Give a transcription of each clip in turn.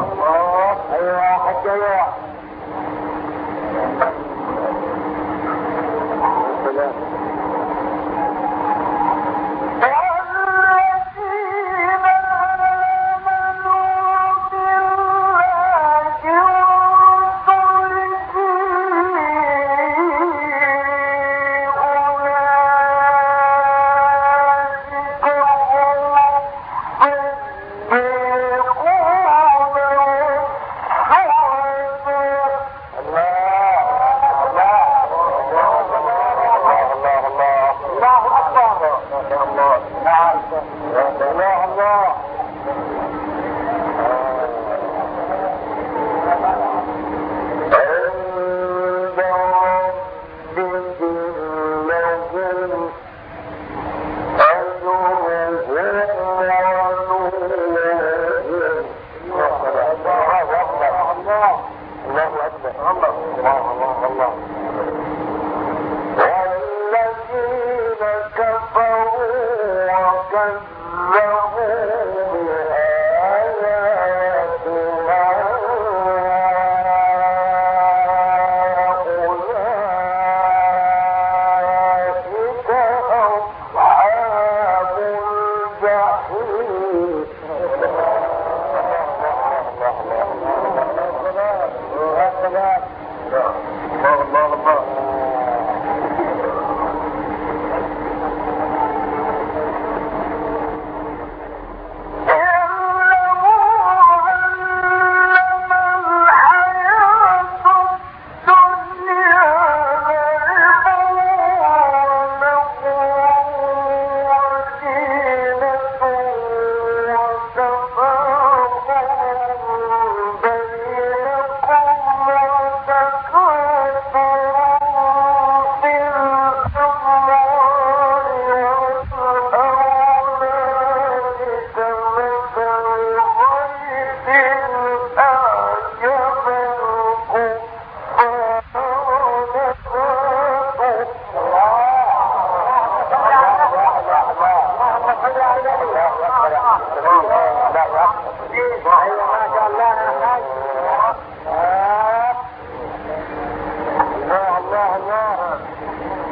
الله. أيوه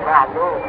บ้านลูก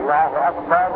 الله أكبر.